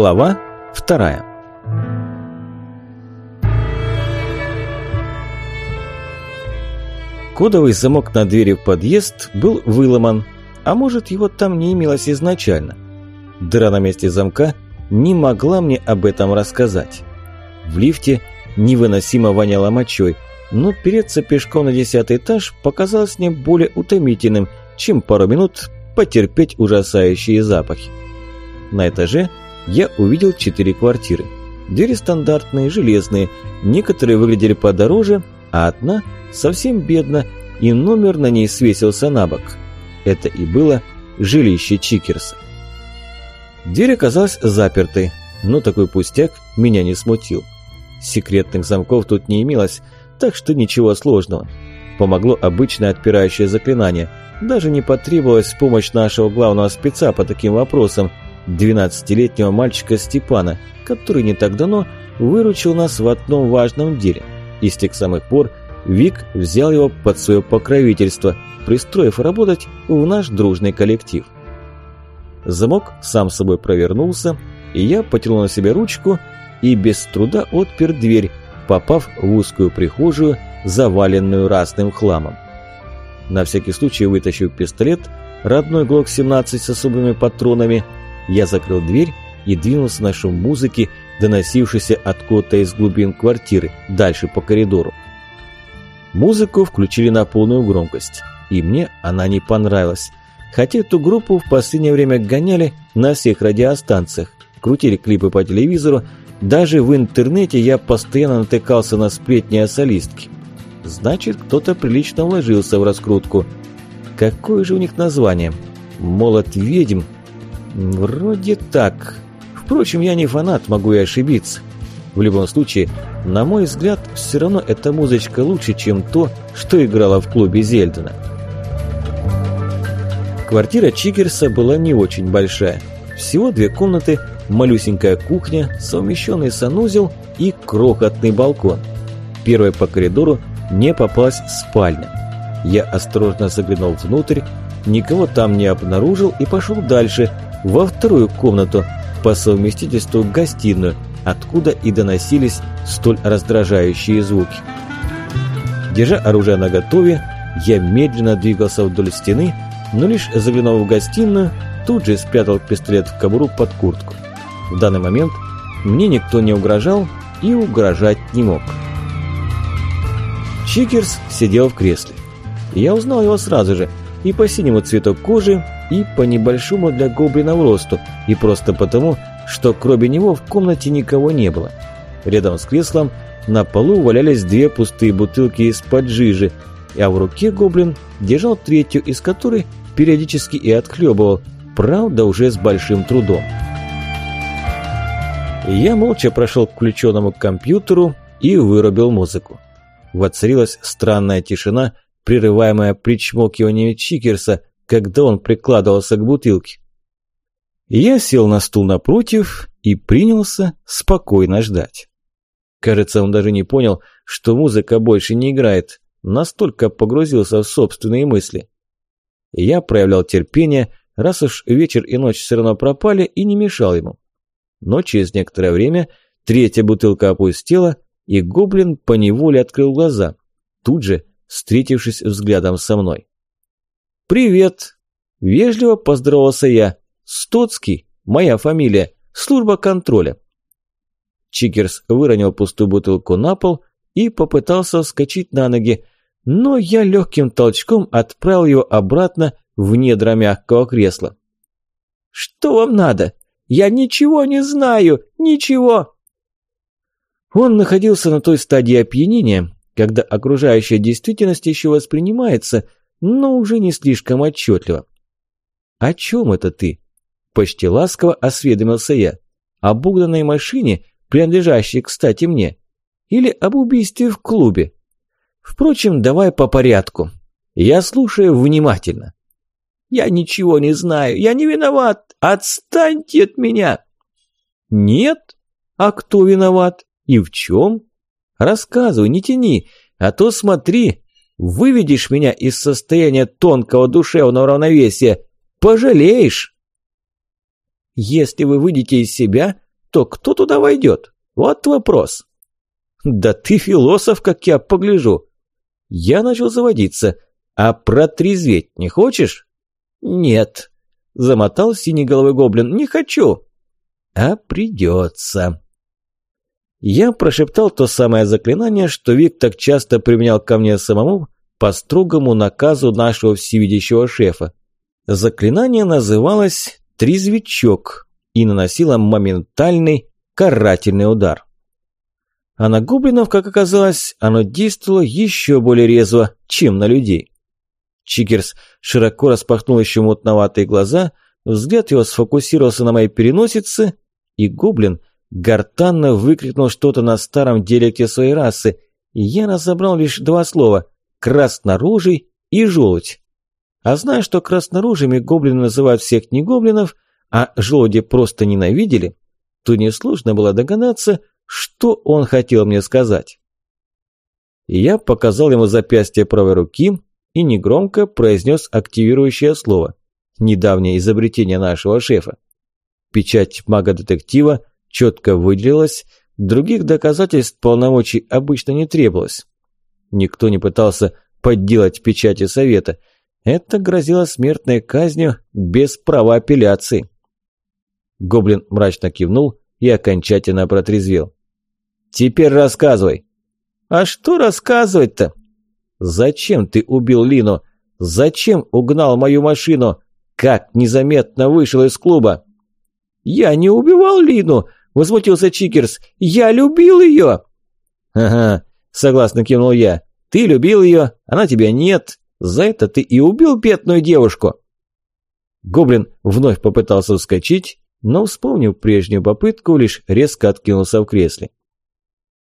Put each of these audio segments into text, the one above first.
Глава вторая Кодовый замок на двери в подъезд был выломан, а может его там не имелось изначально. Дыра на месте замка не могла мне об этом рассказать. В лифте невыносимо воняло мочой, но переться пешком на десятый этаж показалось мне более утомительным, чем пару минут потерпеть ужасающие запахи. На этаже я увидел четыре квартиры. Двери стандартные, железные, некоторые выглядели подороже, а одна совсем бедно, и номер на ней свесился на бок. Это и было жилище Чикерса. Дверь оказалась запертой, но такой пустяк меня не смутил. Секретных замков тут не имелось, так что ничего сложного. Помогло обычное отпирающее заклинание. Даже не потребовалась помощь нашего главного спеца по таким вопросам, 12-летнего мальчика Степана, который не так давно выручил нас в одном важном деле. И с тех самых пор Вик взял его под свое покровительство, пристроив работать в наш дружный коллектив. Замок сам собой провернулся, и я потянул на себя ручку и без труда отпер дверь, попав в узкую прихожую, заваленную разным хламом. На всякий случай вытащив пистолет, родной ГЛОК-17 с особыми патронами, я закрыл дверь и двинулся на шум музыки, доносившийся откуда-то из глубин квартиры, дальше по коридору. Музыку включили на полную громкость, и мне она не понравилась. Хотя эту группу в последнее время гоняли на всех радиостанциях, крутили клипы по телевизору, даже в интернете я постоянно натыкался на сплетни о солистке. Значит, кто-то прилично вложился в раскрутку. Какое же у них название? «Молот ведьм»? Вроде так. Впрочем, я не фанат, могу и ошибиться. В любом случае, на мой взгляд, все равно эта музычка лучше, чем то, что играла в клубе Зельдена. Квартира Чигерса была не очень большая. Всего две комнаты, малюсенькая кухня, совмещенный санузел и крохотный балкон. Первой по коридору не попалась спальня. Я осторожно заглянул внутрь, никого там не обнаружил и пошел дальше, во вторую комнату, по совместительству гостиную – откуда и доносились столь раздражающие звуки. Держа оружие наготове, я медленно двигался вдоль стены, но лишь заглянув в гостиную, тут же спрятал пистолет в кобуру под куртку. В данный момент мне никто не угрожал и угрожать не мог. Чикерс сидел в кресле. Я узнал его сразу же и по синему цвету кожи, и по небольшому для гоблина росту, и просто потому, что кроме него в комнате никого не было. Рядом с креслом на полу валялись две пустые бутылки из-под жижи, а в руке гоблин держал третью, из которой периодически и отхлебывал, правда уже с большим трудом. Я молча прошел к включенному компьютеру и вырубил музыку. Воцарилась странная тишина, прерываемая причмокиванием Чикерса, когда он прикладывался к бутылке. Я сел на стул напротив и принялся спокойно ждать. Кажется, он даже не понял, что музыка больше не играет, настолько погрузился в собственные мысли. Я проявлял терпение, раз уж вечер и ночь все равно пропали, и не мешал ему. Но через некоторое время третья бутылка опустела, и гоблин поневоле открыл глаза, тут же встретившись взглядом со мной. «Привет!» – вежливо поздоровался я, Стоцкий, моя фамилия, служба контроля. Чикерс выронил пустую бутылку на пол и попытался вскочить на ноги, но я легким толчком отправил его обратно в недра мягкого кресла. «Что вам надо? Я ничего не знаю, ничего!» Он находился на той стадии опьянения, когда окружающая действительность еще воспринимается, но уже не слишком отчетливо. «О чем это ты?» Почти ласково осведомился я. Об угнанной машине, принадлежащей, кстати, мне. Или об убийстве в клубе. Впрочем, давай по порядку. Я слушаю внимательно. Я ничего не знаю, я не виноват. Отстаньте от меня. Нет? А кто виноват? И в чем? Рассказывай, не тяни, а то смотри, выведешь меня из состояния тонкого душевного равновесия. Пожалеешь. Если вы выйдете из себя, то кто туда войдет? Вот вопрос. Да ты философ, как я погляжу. Я начал заводиться. А протрезветь не хочешь? Нет. Замотал синий головой гоблин. Не хочу. А придется. Я прошептал то самое заклинание, что Вик так часто применял ко мне самому по строгому наказу нашего всевидящего шефа. Заклинание называлось «Трезвичок» и наносило моментальный карательный удар. А на гоблинов, как оказалось, оно действовало еще более резво, чем на людей. Чикерс широко распахнул еще мутноватые глаза, взгляд его сфокусировался на моей переносице, и гоблин гортанно выкрикнул что-то на старом диалекте своей расы, и я разобрал лишь два слова «красноружий» и «желудь». А зная, что красноружими гоблины называют всех не гоблинов, а желуди просто ненавидели, то несложно было догадаться, что он хотел мне сказать. Я показал ему запястье правой руки и негромко произнес активирующее слово. Недавнее изобретение нашего шефа. Печать мага-детектива четко выделилась, других доказательств полномочий обычно не требовалось. Никто не пытался подделать печати совета. Это грозило смертной казнью без права апелляции. Гоблин мрачно кивнул и окончательно протрезвел. «Теперь рассказывай». «А что рассказывать-то?» «Зачем ты убил Лину? Зачем угнал мою машину? Как незаметно вышел из клуба?» «Я не убивал Лину!» – возмутился Чикерс. «Я любил ее!» «Ага», – согласно кивнул я. «Ты любил ее, она тебя нет. За это ты и убил бедную девушку!» Гоблин вновь попытался вскочить, но, вспомнив прежнюю попытку, лишь резко откинулся в кресле.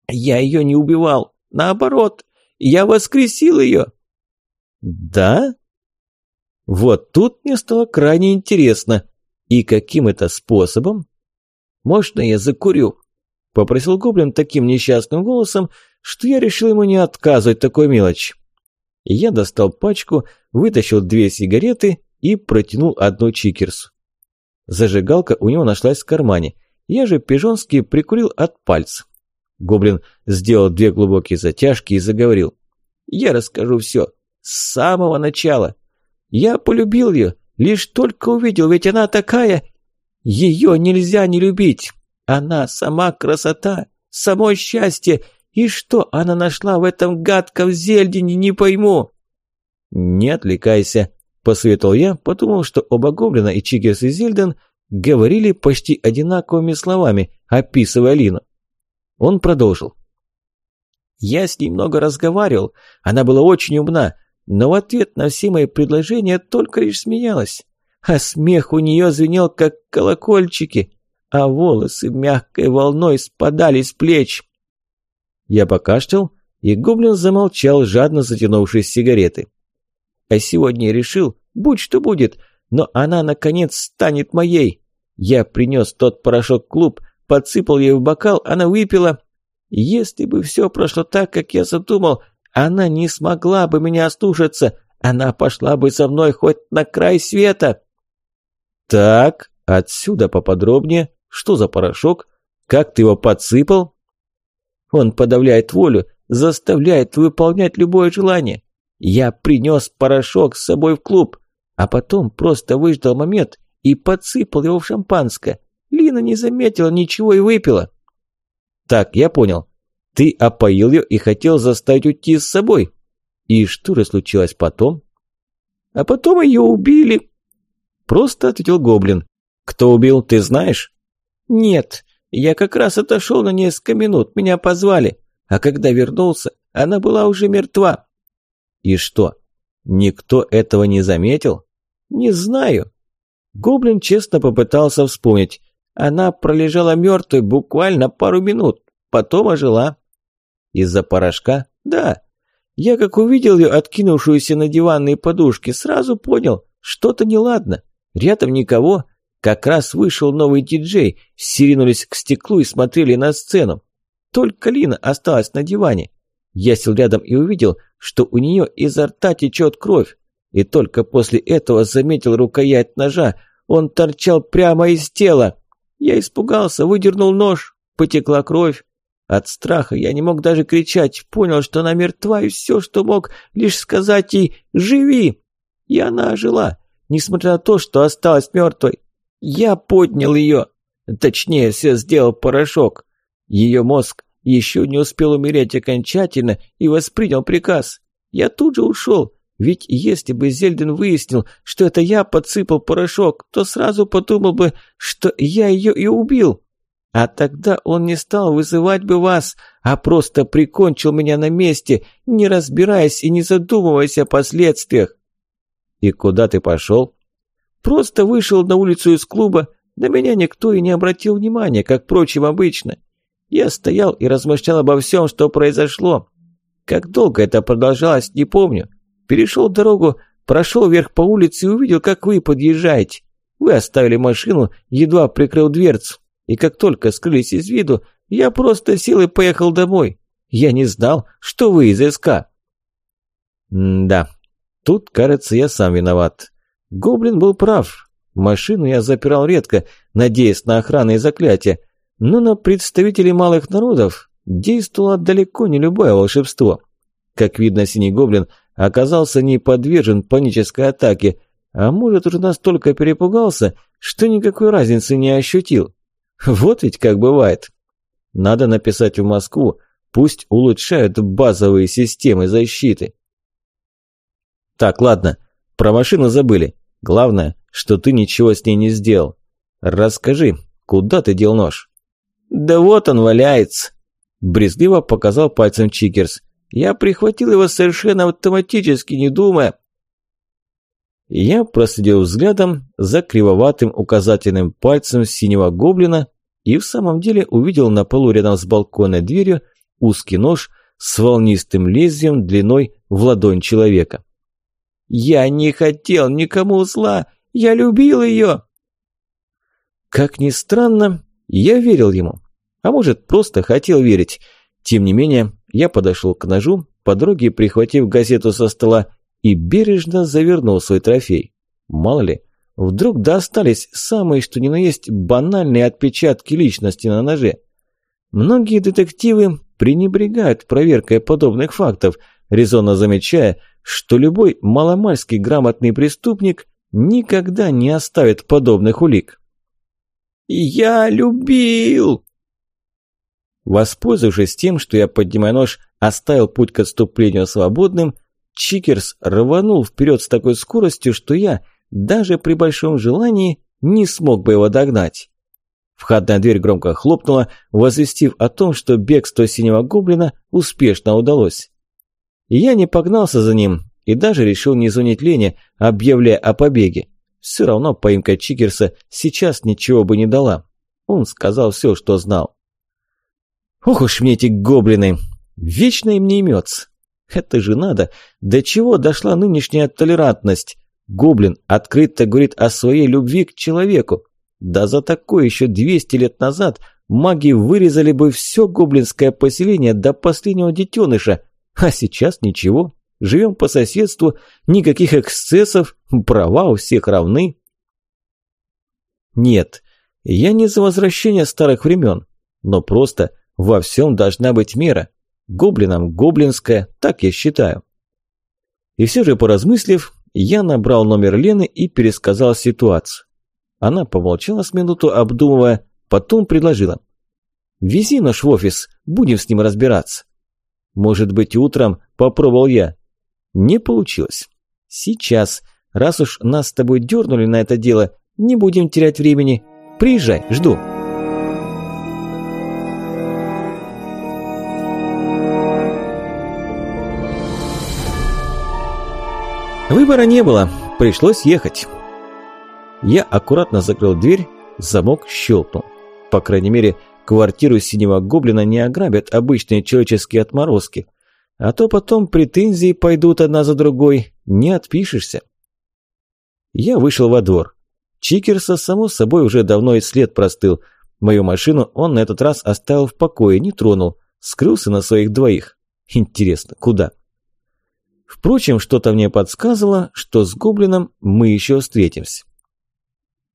«Я ее не убивал. Наоборот, я воскресил ее!» «Да?» Вот тут мне стало крайне интересно. И каким это способом? «Можно я закурю?» – попросил Гоблин таким несчастным голосом, что я решил ему не отказывать такой мелочь. Я достал пачку, вытащил две сигареты и протянул одну чикерсу. Зажигалка у него нашлась в кармане. Я же пижонски прикурил от пальца. Гоблин сделал две глубокие затяжки и заговорил. «Я расскажу все. С самого начала. Я полюбил ее, лишь только увидел, ведь она такая... Ее нельзя не любить. Она сама красота, само счастье. И что она нашла в этом гадком зельдине, не пойму». «Не отвлекайся», – посоветовал я, подумал, что оба гоблина и Чигерс и Зельден говорили почти одинаковыми словами, описывая Лину. Он продолжил. «Я с ней много разговаривал, она была очень умна, но в ответ на все мои предложения только лишь смеялась. А смех у нее звенел, как колокольчики, а волосы мягкой волной спадали с плеч». Я покашлял, и гоблин замолчал, жадно затянувшись сигареты. А сегодня решил, будь что будет, но она, наконец, станет моей. Я принес тот порошок в клуб, подсыпал ей в бокал, она выпила. Если бы все прошло так, как я задумал, она не смогла бы меня ослушаться, она пошла бы со мной хоть на край света. Так, отсюда поподробнее, что за порошок, как ты его подсыпал? Он подавляет волю, заставляет выполнять любое желание. Я принес порошок с собой в клуб а потом просто выждал момент и подсыпал его в шампанское. Лина не заметила ничего и выпила. Так, я понял. Ты опоил ее и хотел заставить уйти с собой. И что же случилось потом? А потом ее убили. Просто ответил Гоблин. Кто убил, ты знаешь? Нет, я как раз отошел на несколько минут, меня позвали. А когда вернулся, она была уже мертва. И что, никто этого не заметил? «Не знаю». Гоблин честно попытался вспомнить. Она пролежала мертвой буквально пару минут, потом ожила. Из-за порошка? Да. Я как увидел ее, откинувшуюся на диванные подушки, сразу понял, что-то неладно. Рядом никого. Как раз вышел новый диджей, сиринулись к стеклу и смотрели на сцену. Только Лина осталась на диване. Я сел рядом и увидел, что у нее изо рта течет кровь и только после этого заметил рукоять ножа. Он торчал прямо из тела. Я испугался, выдернул нож, потекла кровь. От страха я не мог даже кричать, понял, что она мертва, и все, что мог, лишь сказать ей «Живи!» И она ожила, несмотря на то, что осталась мертвой. Я поднял ее, точнее, все сделал порошок. Ее мозг еще не успел умереть окончательно и воспринял приказ. Я тут же ушел, ведь если бы Зельдин выяснил, что это я подсыпал порошок, то сразу подумал бы, что я ее и убил. А тогда он не стал вызывать бы вас, а просто прикончил меня на месте, не разбираясь и не задумываясь о последствиях. И куда ты пошел? Просто вышел на улицу из клуба, на меня никто и не обратил внимания, как, впрочем, обычно. Я стоял и размышлял обо всем, что произошло. Как долго это продолжалось, не помню. Перешел дорогу, прошел вверх по улице и увидел, как вы подъезжаете. Вы оставили машину, едва прикрыл дверцу. И как только скрылись из виду, я просто сел и поехал домой. Я не знал, что вы из СК. Да, тут, кажется, я сам виноват. Гоблин был прав. Машину я запирал редко, надеясь на охрану и заклятие, но на представителей малых народов действовало далеко не любое волшебство. Как видно, синий гоблин оказался не подвержен панической атаке, а может уже настолько перепугался, что никакой разницы не ощутил. Вот ведь как бывает. Надо написать в Москву, пусть улучшают базовые системы защиты. Так, ладно, про машину забыли. Главное, что ты ничего с ней не сделал. Расскажи, куда ты дел нож? Да вот он валяется. Брезгливо показал пальцем Чикерс. Я прихватил его совершенно автоматически, не думая. Я проследил взглядом за кривоватым указательным пальцем синего гоблина и в самом деле увидел на полу рядом с балконной дверью узкий нож с волнистым лезвием длиной в ладонь человека. «Я не хотел никому зла, я любил ее!» Как ни странно, я верил ему. А может, просто хотел верить. Тем не менее, я подошел к ножу, по дороге прихватив газету со стола, и бережно завернул свой трофей. Мало ли, вдруг достались самые что ни на есть банальные отпечатки личности на ноже. Многие детективы пренебрегают проверкой подобных фактов, резонно замечая, что любой маломальски грамотный преступник никогда не оставит подобных улик. «Я любил!» Воспользовавшись тем, что я, поднимая нож, оставил путь к отступлению свободным, Чикерс рванул вперед с такой скоростью, что я, даже при большом желании, не смог бы его догнать. Входная дверь громко хлопнула, возвестив о том, что бегство синего гоблина успешно удалось. Я не погнался за ним и даже решил не звонить Лене, объявляя о побеге. Все равно поимка Чикерса сейчас ничего бы не дала. Он сказал все, что знал. Ох уж мне эти гоблины! Вечно им не имется. Это же надо. До чего дошла нынешняя толерантность? Гоблин открыто говорит о своей любви к человеку. Да за такое еще 200 лет назад маги вырезали бы все гоблинское поселение до последнего детеныша. А сейчас ничего. Живем по соседству, никаких эксцессов, права у всех равны. Нет, я не за возвращение старых времен, но просто во всем должна быть мера. Гоблинам гоблинская, так я считаю. И все же, поразмыслив, я набрал номер Лены и пересказал ситуацию. Она помолчала с минуту, обдумывая, потом предложила. «Вези наш в офис, будем с ним разбираться». «Может быть, утром?» – попробовал я. Не получилось. Сейчас, раз уж нас с тобой дернули на это дело, не будем терять времени. Приезжай, жду». Выбора не было, пришлось ехать. Я аккуратно закрыл дверь, замок щелкнул. По крайней мере, квартиру синего гоблина не ограбят обычные человеческие отморозки. А то потом претензии пойдут одна за другой, не отпишешься. Я вышел во двор. Чикерса, само собой, уже давно и след простыл. Мою машину он на этот раз оставил в покое, не тронул. Скрылся на своих двоих. Интересно, куда? Впрочем, что-то мне подсказывало, что с гоблином мы еще встретимся.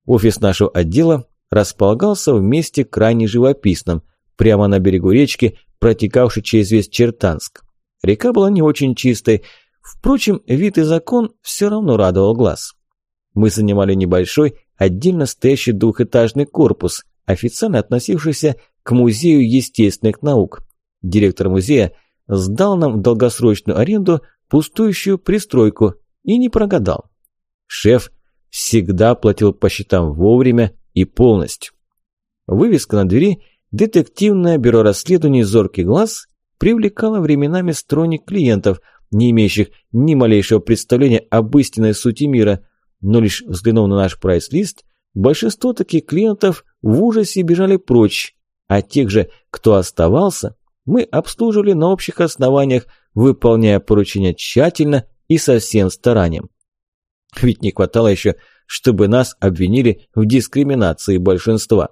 Офис нашего отдела располагался в месте крайне живописном, прямо на берегу речки, протекавшей через весь Чертанск. Река была не очень чистой, впрочем, вид и закон все равно радовал глаз. Мы занимали небольшой, отдельно стоящий двухэтажный корпус, официально относившийся к Музею естественных наук. Директор музея сдал нам в долгосрочную аренду пустующую пристройку и не прогадал. Шеф всегда платил по счетам вовремя и полностью. Вывеска на двери «Детективное бюро расследований «Зоркий глаз» привлекала временами стройных клиентов, не имеющих ни малейшего представления об истинной сути мира, но лишь взглянув на наш прайс-лист, большинство таких клиентов в ужасе бежали прочь, а тех же, кто оставался, мы обслуживали на общих основаниях, выполняя поручения тщательно и со всем старанием. Ведь не хватало еще, чтобы нас обвинили в дискриминации большинства.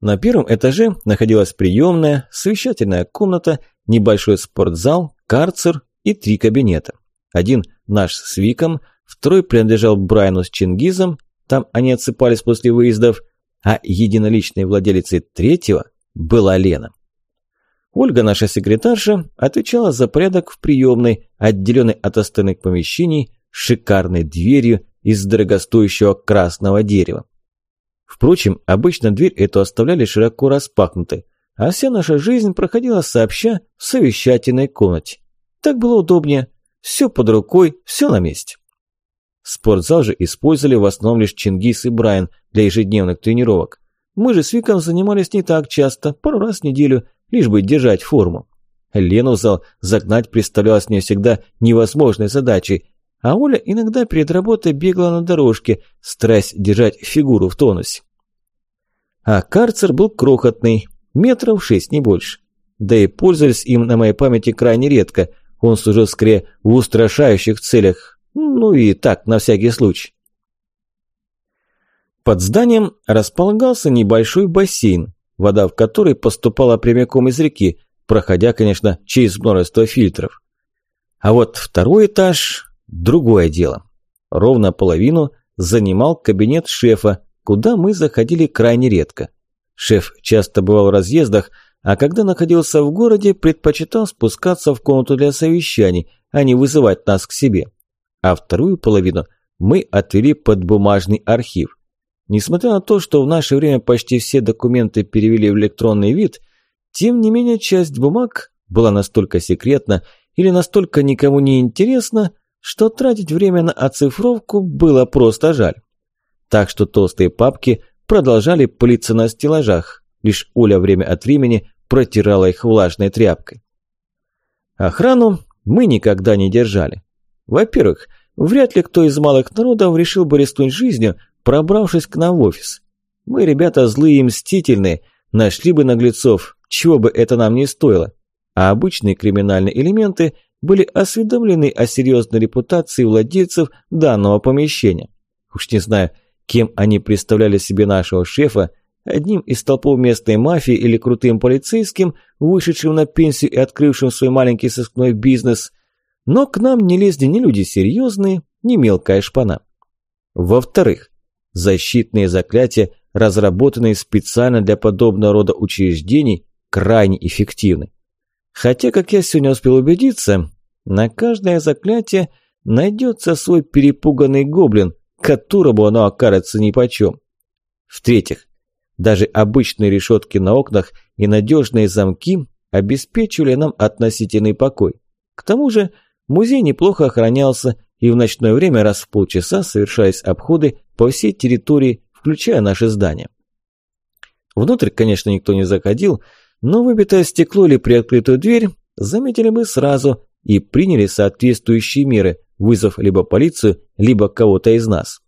На первом этаже находилась приемная, совещательная комната, небольшой спортзал, карцер и три кабинета. Один наш с Виком, второй принадлежал Брайану с Чингизом, там они отсыпались после выездов, а единоличной владелицей третьего была Лена. Ольга, наша секретарша, отвечала за порядок в приемной, отделенной от остальных помещений, шикарной дверью из дорогостоящего красного дерева. Впрочем, обычно дверь эту оставляли широко распахнутой, а вся наша жизнь проходила сообща в совещательной комнате. Так было удобнее, все под рукой, все на месте. Спортзал же использовали в основном лишь Чингис и Брайан для ежедневных тренировок. Мы же с Виком занимались не так часто, пару раз в неделю, лишь бы держать форму. Лену в зал загнать представлялось мне всегда невозможной задачей, а Оля иногда перед работой бегала на дорожке, стараясь держать фигуру в тонусе. А карцер был крохотный, метров шесть, не больше. Да и пользовались им на моей памяти крайне редко, он служил скорее в устрашающих целях, ну и так, на всякий случай. Под зданием располагался небольшой бассейн, вода в который поступала прямиком из реки, проходя, конечно, через множество фильтров. А вот второй этаж – другое дело. Ровно половину занимал кабинет шефа, куда мы заходили крайне редко. Шеф часто бывал в разъездах, а когда находился в городе, предпочитал спускаться в комнату для совещаний, а не вызывать нас к себе а вторую половину мы отвели под бумажный архив. Несмотря на то, что в наше время почти все документы перевели в электронный вид, тем не менее часть бумаг была настолько секретна или настолько никому не интересна, что тратить время на оцифровку было просто жаль. Так что толстые папки продолжали пылиться на стеллажах, лишь Оля время от времени протирала их влажной тряпкой. Охрану мы никогда не держали. Во-первых, вряд ли кто из малых народов решил бы рискнуть жизнью, пробравшись к нам в офис. Мы, ребята, злые и мстительные, нашли бы наглецов, чего бы это нам не стоило. А обычные криминальные элементы были осведомлены о серьезной репутации владельцев данного помещения. Уж не знаю, кем они представляли себе нашего шефа, одним из толпов местной мафии или крутым полицейским, вышедшим на пенсию и открывшим свой маленький сыскной бизнес, но к нам не лезли ни люди серьезные, ни мелкая шпана. Во-вторых, защитные заклятия, разработанные специально для подобного рода учреждений, крайне эффективны. Хотя, как я сегодня успел убедиться, на каждое заклятие найдется свой перепуганный гоблин, которому оно окажется нипочем. В-третьих, даже обычные решетки на окнах и надежные замки обеспечивали нам относительный покой. К тому же, Музей неплохо охранялся, и в ночное время раз в полчаса совершались обходы по всей территории, включая наше здание. Внутрь, конечно, никто не заходил, но выбитое стекло или приоткрытую дверь заметили мы сразу и приняли соответствующие меры, вызвав либо полицию, либо кого-то из нас.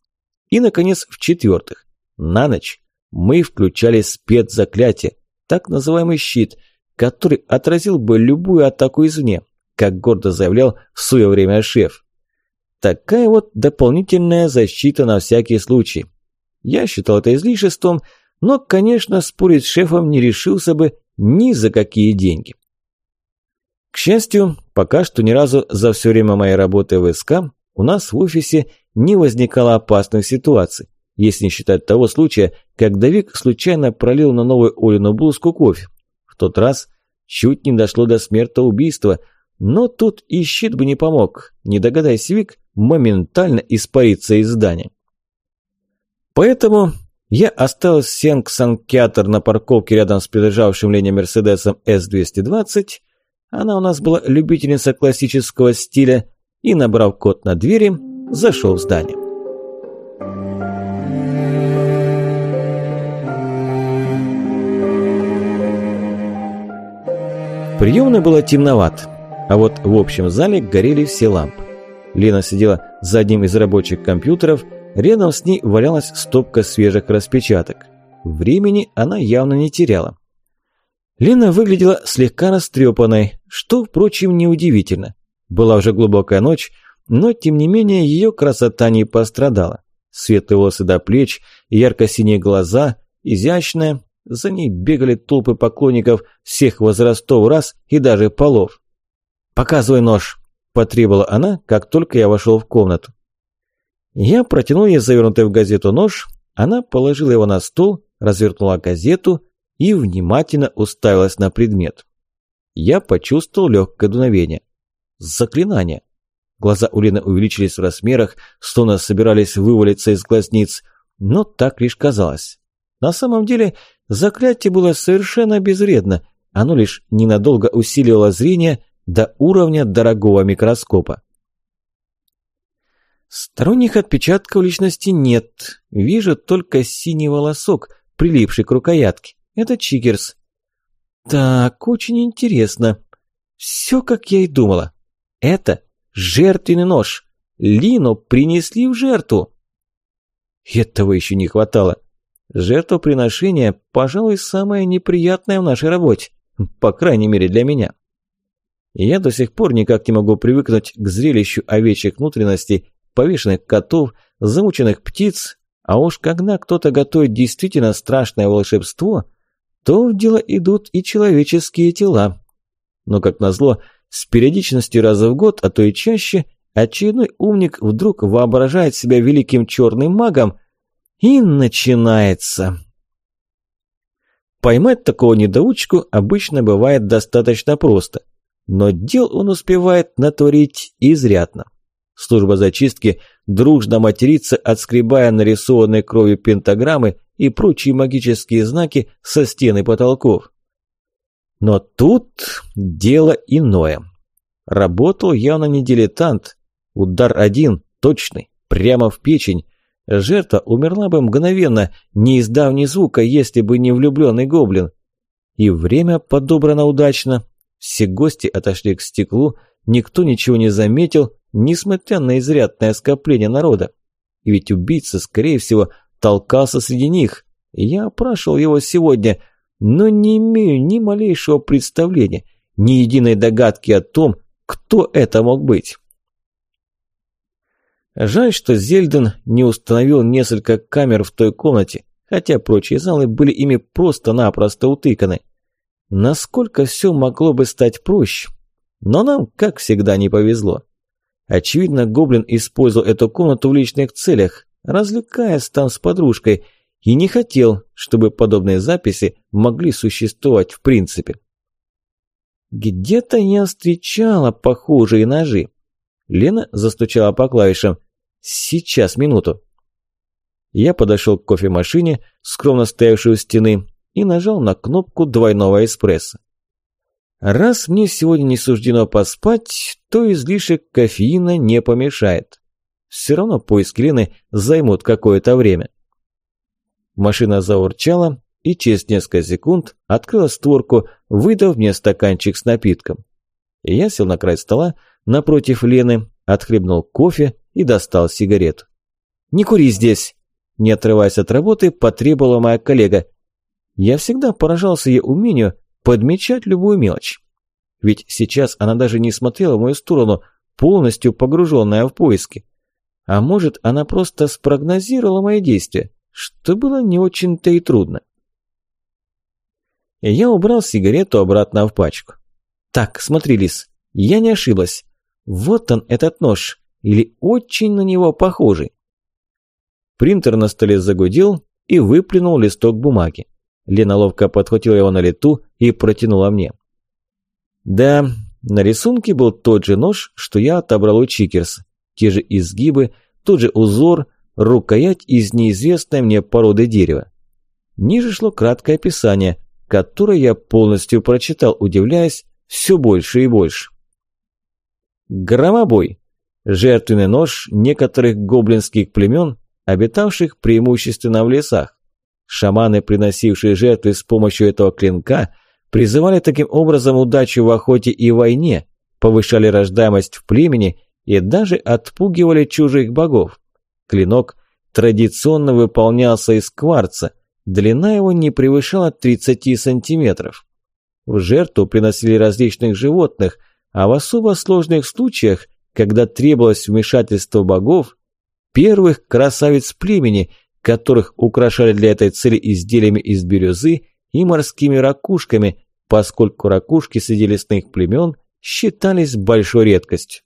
И, наконец, в-четвертых, на ночь мы включали спецзаклятие, так называемый щит, который отразил бы любую атаку извне, как гордо заявлял в свое время шеф. Такая вот дополнительная защита на всякий случай. Я считал это излишеством, но, конечно, спорить с шефом не решился бы ни за какие деньги. К счастью, пока что ни разу за все время моей работы в СК у нас в офисе не возникало опасных ситуаций, если не считать того случая, когда Вик случайно пролил на новую Олину блузку кофе. В тот раз чуть не дошло до смертоубийства, но тут и щит бы не помог. Не догадайся, Вик моментально испарится из здания. Поэтому я оставил Сенк-Санкиатор на парковке рядом с прилежавшим Лене Мерседесом С-220. Она у нас была любительница классического стиля. И, набрав код на двери, зашел в здание. В приемной было темновато, а вот в общем зале горели все лампы. Лена сидела за одним из рабочих компьютеров – Рядом с ней валялась стопка свежих распечаток. Времени она явно не теряла. Лена выглядела слегка растрепанной, что, впрочем, неудивительно. Была уже глубокая ночь, но, тем не менее, ее красота не пострадала. Светлые волосы до плеч, ярко-синие глаза, изящная. За ней бегали толпы поклонников всех возрастов раз и даже полов. «Показывай нож», – потребовала она, как только я вошел в комнату. Я протянул ей завернутый в газету нож, она положила его на стол, развернула газету и внимательно уставилась на предмет. Я почувствовал легкое дуновение. Заклинание. Глаза у Лены увеличились в размерах, словно собирались вывалиться из глазниц, но так лишь казалось. На самом деле заклятие было совершенно безвредно, оно лишь ненадолго усиливало зрение до уровня дорогого микроскопа. Сторонних отпечатков личности нет. Вижу только синий волосок, прилипший к рукоятке. Это Чигерс. Так, очень интересно. Все, как я и думала. Это жертвенный нож. Лину принесли в жертву. Этого еще не хватало. Жертвоприношение, пожалуй, самое неприятное в нашей работе. По крайней мере, для меня. Я до сих пор никак не могу привыкнуть к зрелищу овечьих внутренностей повешенных котов, замученных птиц, а уж когда кто-то готовит действительно страшное волшебство, то в дело идут и человеческие тела. Но, как назло, с периодичностью раза в год, а то и чаще, очередной умник вдруг воображает себя великим черным магом, и начинается. Поймать такого недоучку обычно бывает достаточно просто, но дел он успевает натворить изрядно. Служба зачистки дружно матерится, отскребая нарисованные кровью пентаграммы и прочие магические знаки со стен и потолков. Но тут дело иное. Работал явно не дилетант. Удар один, точный, прямо в печень. Жертва умерла бы мгновенно, не издав ни звука, если бы не влюбленный гоблин. И время подобрано удачно. Все гости отошли к стеклу, никто ничего не заметил, несмотря на изрядное скопление народа. И ведь убийца, скорее всего, толкался среди них. Я опрашивал его сегодня, но не имею ни малейшего представления, ни единой догадки о том, кто это мог быть. Жаль, что Зельден не установил несколько камер в той комнате, хотя прочие залы были ими просто-напросто утыканы. Насколько все могло бы стать проще, но нам, как всегда, не повезло. Очевидно, гоблин использовал эту комнату в личных целях, развлекаясь там с подружкой, и не хотел, чтобы подобные записи могли существовать в принципе. Где-то я встречала похожие ножи. Лена застучала по клавишам. «Сейчас, минуту». Я подошел к кофемашине, скромно стоявшей у стены, и нажал на кнопку двойного эспрессо. Раз мне сегодня не суждено поспать, то излишек кофеина не помешает. Все равно поиски Лены займут какое-то время. Машина заурчала и через несколько секунд открыла створку, выдав мне стаканчик с напитком. Я сел на край стола напротив Лены, отхлебнул кофе и достал сигарету. «Не кури здесь!» Не отрываясь от работы, потребовала моя коллега. Я всегда поражался ее умению подмечать любую мелочь. Ведь сейчас она даже не смотрела в мою сторону, полностью погруженная в поиски. А может, она просто спрогнозировала мои действия, что было не очень-то и трудно. Я убрал сигарету обратно в пачку. Так, смотри, Лис, я не ошиблась. Вот он, этот нож, или очень на него похожий. Принтер на столе загудел и выплюнул листок бумаги. Лена ловко подхватила его на лету и протянула мне. Да, на рисунке был тот же нож, что я отобрал у Чикерс. Те же изгибы, тот же узор, рукоять из неизвестной мне породы дерева. Ниже шло краткое описание, которое я полностью прочитал, удивляясь все больше и больше. Громобой. Жертвенный нож некоторых гоблинских племен, обитавших преимущественно в лесах. Шаманы, приносившие жертвы с помощью этого клинка, призывали таким образом удачу в охоте и войне, повышали рождаемость в племени и даже отпугивали чужих богов. Клинок традиционно выполнялся из кварца, длина его не превышала 30 сантиметров. В жертву приносили различных животных, а в особо сложных случаях, когда требовалось вмешательство богов, первых красавиц племени, которых украшали для этой цели изделиями из бирюзы и морскими ракушками, поскольку ракушки среди лесных племен считались большой редкостью.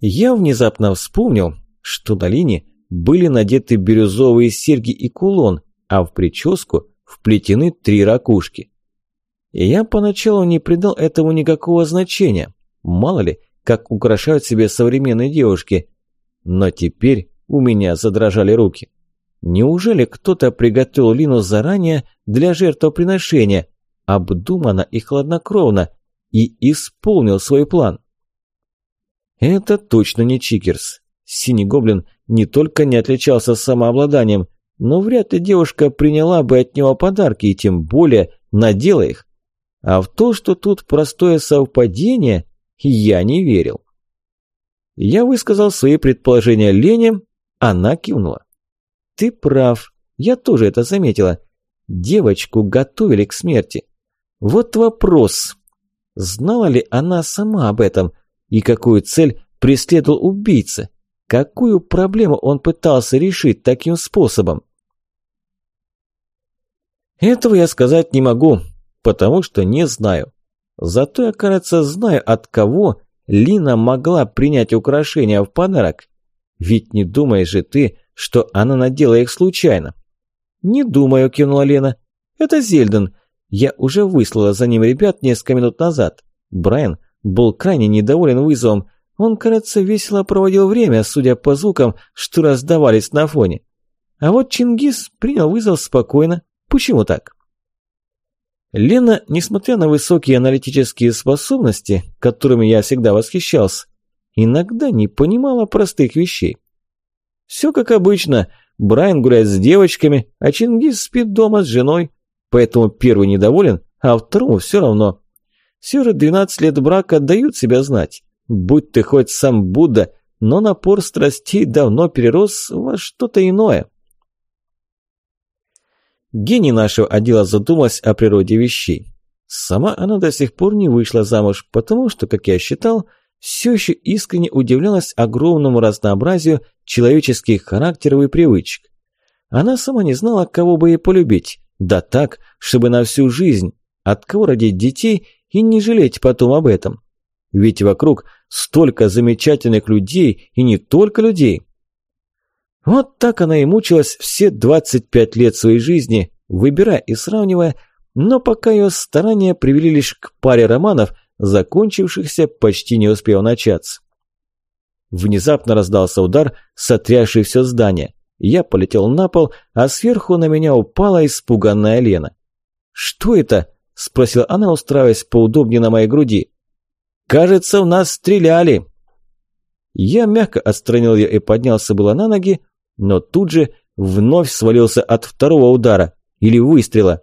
Я внезапно вспомнил, что на Лине были надеты бирюзовые серьги и кулон, а в прическу вплетены три ракушки. И я поначалу не придал этому никакого значения, мало ли, как украшают себе современные девушки, но теперь у меня задрожали руки. Неужели кто-то приготовил Лину заранее для жертвоприношения, обдуманно и хладнокровно, и исполнил свой план? Это точно не Чикерс. Синий гоблин не только не отличался самообладанием, но вряд ли девушка приняла бы от него подарки и тем более надела их. А в то, что тут простое совпадение, я не верил. Я высказал свои предположения Лене, она кивнула. «Ты прав, я тоже это заметила. Девочку готовили к смерти. Вот вопрос, знала ли она сама об этом и какую цель преследовал убийца? Какую проблему он пытался решить таким способом? Этого я сказать не могу, потому что не знаю. Зато я, кажется, знаю, от кого Лина могла принять украшения в подарок. Ведь не думаешь же ты, что она надела их случайно? Не думаю, кивнула Лена. Это Зельден. Я уже выслала за ним ребят несколько минут назад. Брайан был крайне недоволен вызовом. Он, кажется, весело проводил время, судя по звукам, что раздавались на фоне. А вот Чингис принял вызов спокойно. Почему так? Лена, несмотря на высокие аналитические способности, которыми я всегда восхищался, иногда не понимала простых вещей. Все как обычно. Брайан гуляет с девочками, а Чингис спит дома с женой. Поэтому первый недоволен, а второму все равно. Все же 12 лет брака дают себя знать. Будь ты хоть сам Будда, но напор страстей давно перерос во что-то иное. Гений нашего отдела задумалась о природе вещей. Сама она до сих пор не вышла замуж, потому что, как я считал, все еще искренне удивлялась огромному разнообразию человеческих характеров и привычек. Она сама не знала, кого бы ей полюбить, да так, чтобы на всю жизнь, от кого родить детей и не жалеть потом об этом. Ведь вокруг столько замечательных людей и не только людей. Вот так она и мучилась все 25 лет своей жизни, выбирая и сравнивая, но пока ее старания привели лишь к паре романов, закончившихся почти не успев начаться. Внезапно раздался удар, сотрясший все здание. Я полетел на пол, а сверху на меня упала испуганная Лена. «Что это?» – спросила она, устраиваясь поудобнее на моей груди. «Кажется, в нас стреляли!» Я мягко отстранил ее и поднялся было на ноги, но тут же вновь свалился от второго удара или выстрела.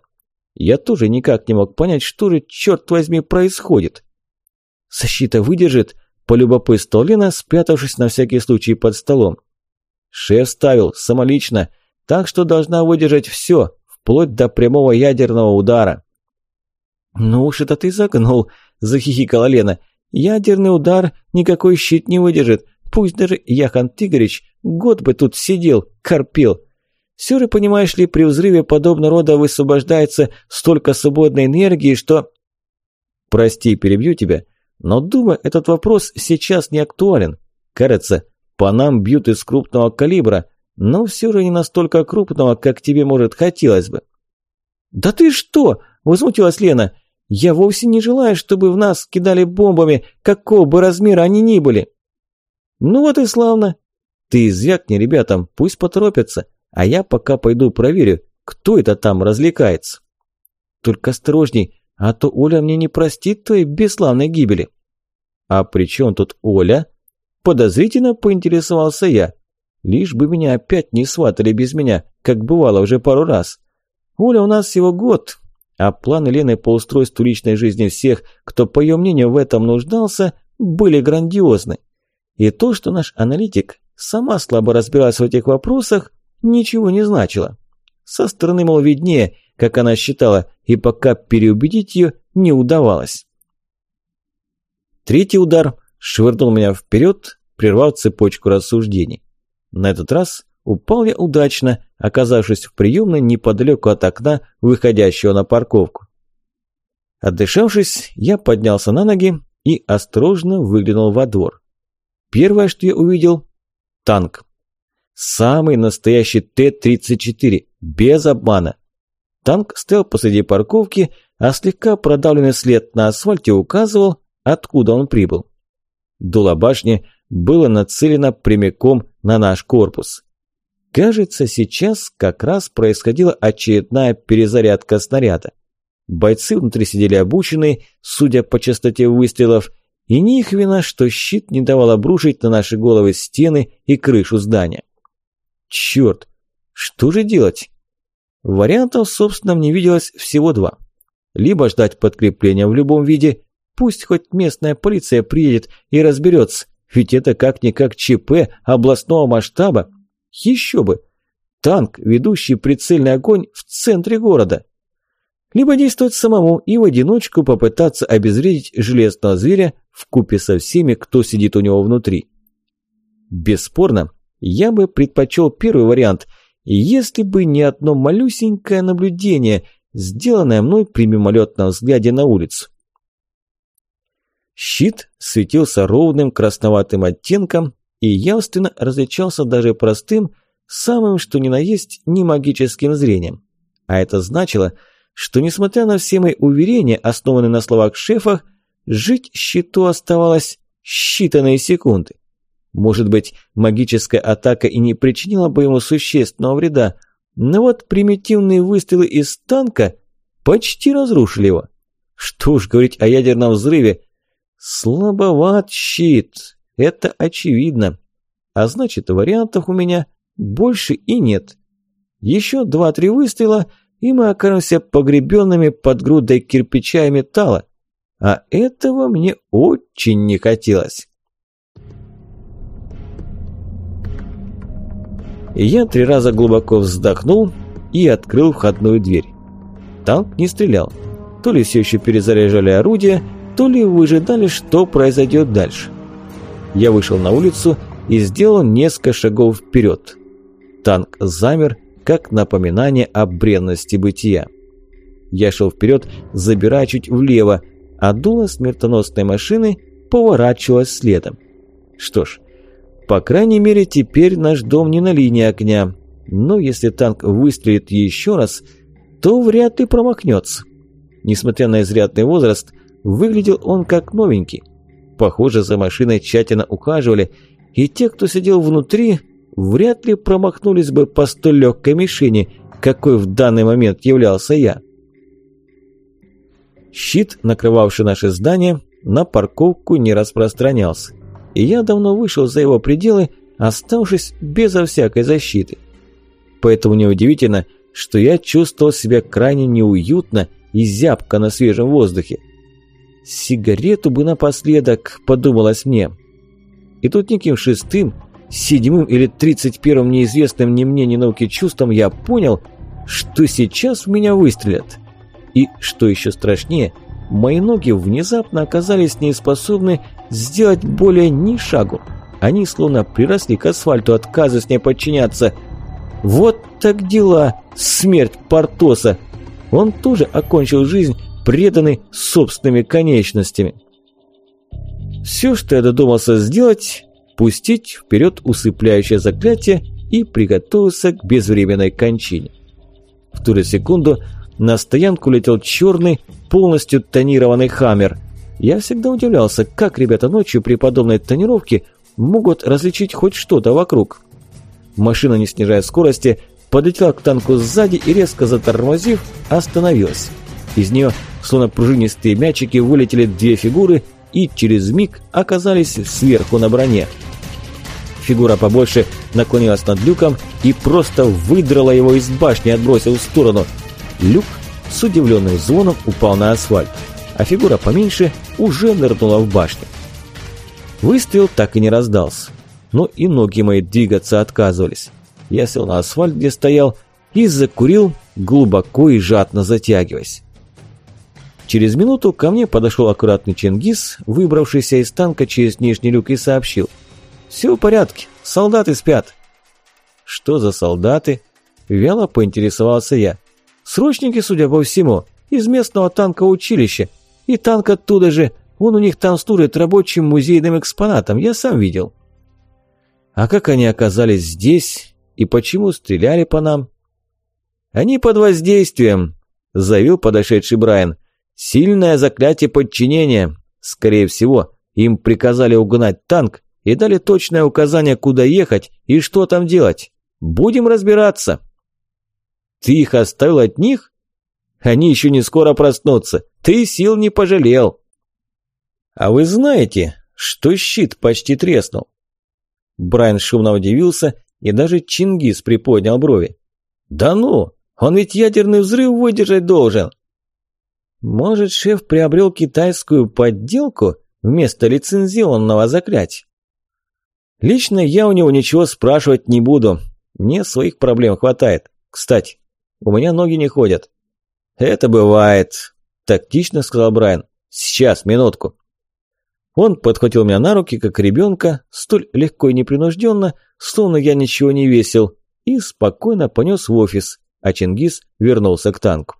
Я тоже никак не мог понять, что же, черт возьми, происходит. «Защита выдержит?» – полюбопытствовал Лена, спрятавшись на всякий случай под столом. «Шеф ставил, самолично, так что должна выдержать все, вплоть до прямого ядерного удара». «Ну уж это ты загнул», – захихикала Лена. «Ядерный удар никакой щит не выдержит, Пусть даже Яхан Тигорич год бы тут сидел, корпел. Же, понимаешь ли, при взрыве подобного рода высвобождается столько свободной энергии, что... Прости, перебью тебя, но, думаю, этот вопрос сейчас не актуален. Кажется, По нам бьют из крупного калибра, но все же не настолько крупного, как тебе, может, хотелось бы». «Да ты что?» – возмутилась Лена. «Я вовсе не желаю, чтобы в нас кидали бомбами, какого бы размера они ни были». «Ну вот и славно. Ты звякни ребятам, пусть поторопятся, а я пока пойду проверю, кто это там развлекается». «Только осторожней, а то Оля мне не простит твоей бесславной гибели». «А при чем тут Оля?» Подозрительно поинтересовался я. Лишь бы меня опять не сватали без меня, как бывало уже пару раз. Оля у нас всего год, а планы Лены по устройству личной жизни всех, кто, по ее мнению, в этом нуждался, были грандиозны. И то, что наш аналитик сама слабо разбиралась в этих вопросах, ничего не значило. Со стороны, мол, виднее, как она считала, и пока переубедить ее не удавалось. Третий удар швырнул меня вперед, прервав цепочку рассуждений. На этот раз упал я удачно, оказавшись в приемной неподалеку от окна, выходящего на парковку. Отдышавшись, я поднялся на ноги и осторожно выглянул во двор. Первое, что я увидел – танк. Самый настоящий Т-34, без обмана. Танк стоял посреди парковки, а слегка продавленный след на асфальте указывал, откуда он прибыл. Дуло башни было нацелено прямиком на наш корпус. Кажется, сейчас как раз происходила очередная перезарядка снаряда. Бойцы внутри сидели обученные, судя по частоте выстрелов, и не их вина, что щит не давал обрушить на наши головы стены и крышу здания. Черт, что же делать? Вариантов, собственно, не виделось всего два. Либо ждать подкрепления в любом виде, пусть хоть местная полиция приедет и разберется, ведь это как-никак ЧП областного масштаба, еще бы! Танк, ведущий прицельный огонь в центре города. Либо действовать самому и в одиночку попытаться обезвредить железного зверя в купе со всеми, кто сидит у него внутри. Бесспорно, я бы предпочел первый вариант, если бы не одно малюсенькое наблюдение, сделанное мной при мимолетном взгляде на улицу. Щит светился ровным красноватым оттенком, и явственно различался даже простым, самым что ни на есть, не магическим зрением. А это значило, что несмотря на все мои уверения, основанные на словах шефа, жить щиту оставалось считанные секунды. Может быть, магическая атака и не причинила бы ему существенного вреда, но вот примитивные выстрелы из танка почти разрушили его. Что уж говорить о ядерном взрыве. Слабоват щит. Это очевидно. А значит, вариантов у меня больше и нет. Еще два-три выстрела, и мы окажемся погребенными под грудой кирпича и металла. А этого мне очень не хотелось. Я три раза глубоко вздохнул и открыл входную дверь. Танк не стрелял. То ли все еще перезаряжали орудие, то ли выжидали, что произойдет дальше. Я вышел на улицу и сделал несколько шагов вперед. Танк замер, как напоминание о бренности бытия. Я шел вперед, забирая чуть влево, а дуло смертоносной машины поворачивалось следом. Что ж, по крайней мере, теперь наш дом не на линии огня. Но если танк выстрелит еще раз, то вряд ли промахнется. Несмотря на изрядный возраст, выглядел он как новенький. Похоже, за машиной тщательно ухаживали, и те, кто сидел внутри, вряд ли промахнулись бы по столь легкой мишени, какой в данный момент являлся я. Щит, накрывавший наше здание, на парковку не распространялся, и я давно вышел за его пределы, оставшись безо всякой защиты. Поэтому неудивительно, что я чувствовал себя крайне неуютно и зябко на свежем воздухе. «Сигарету бы напоследок», – подумалось мне. И тут неким шестым, седьмым или тридцать первым неизвестным ни мне, ни науке чувством я понял, что сейчас в меня выстрелят. И, что еще страшнее, мои ноги внезапно оказались неспособны сделать более ни шагу. Они словно приросли к асфальту, отказываясь мне подчиняться. Вот так дела, смерть Портоса. Он тоже окончил жизнь преданный собственными конечностями. Все, что я додумался сделать, пустить вперед усыпляющее заклятие и приготовился к безвременной кончине. В ту же секунду на стоянку летел черный, полностью тонированный хаммер. Я всегда удивлялся, как ребята ночью при подобной тонировке могут различить хоть что-то вокруг. Машина, не снижая скорости, подлетела к танку сзади и, резко затормозив, остановилась. Из нее, словно пружинистые мячики, вылетели две фигуры и через миг оказались сверху на броне. Фигура побольше наклонилась над люком и просто выдрала его из башни, отбросив в сторону. Люк с удивленным звоном упал на асфальт, а фигура поменьше уже нырнула в башню. Выстрел так и не раздался, но и ноги мои двигаться отказывались. Я сел на асфальт, где стоял, и закурил, глубоко и жадно затягиваясь. Через минуту ко мне подошел аккуратный Чингис, выбравшийся из танка через нижний люк и сообщил. «Все в порядке, солдаты спят». «Что за солдаты?» Вяло поинтересовался я. «Срочники, судя по всему, из местного танка училища. И танк оттуда же, он у них там служит рабочим музейным экспонатом, я сам видел». «А как они оказались здесь и почему стреляли по нам?» «Они под воздействием», – заявил подошедший Брайан. «Сильное заклятие подчинения. Скорее всего, им приказали угнать танк и дали точное указание, куда ехать и что там делать. Будем разбираться». «Ты их оставил от них? Они еще не скоро проснутся. Ты сил не пожалел». «А вы знаете, что щит почти треснул?» Брайан шумно удивился, и даже Чингис приподнял брови. «Да ну, он ведь ядерный взрыв выдержать должен!» «Может, шеф приобрел китайскую подделку вместо лицензионного заклятия?» «Лично я у него ничего спрашивать не буду. Мне своих проблем хватает. Кстати, у меня ноги не ходят». «Это бывает», – тактично сказал Брайан. «Сейчас, минутку». Он подхватил меня на руки, как ребенка, столь легко и непринужденно, словно я ничего не весил, и спокойно понес в офис, а Чингис вернулся к танку.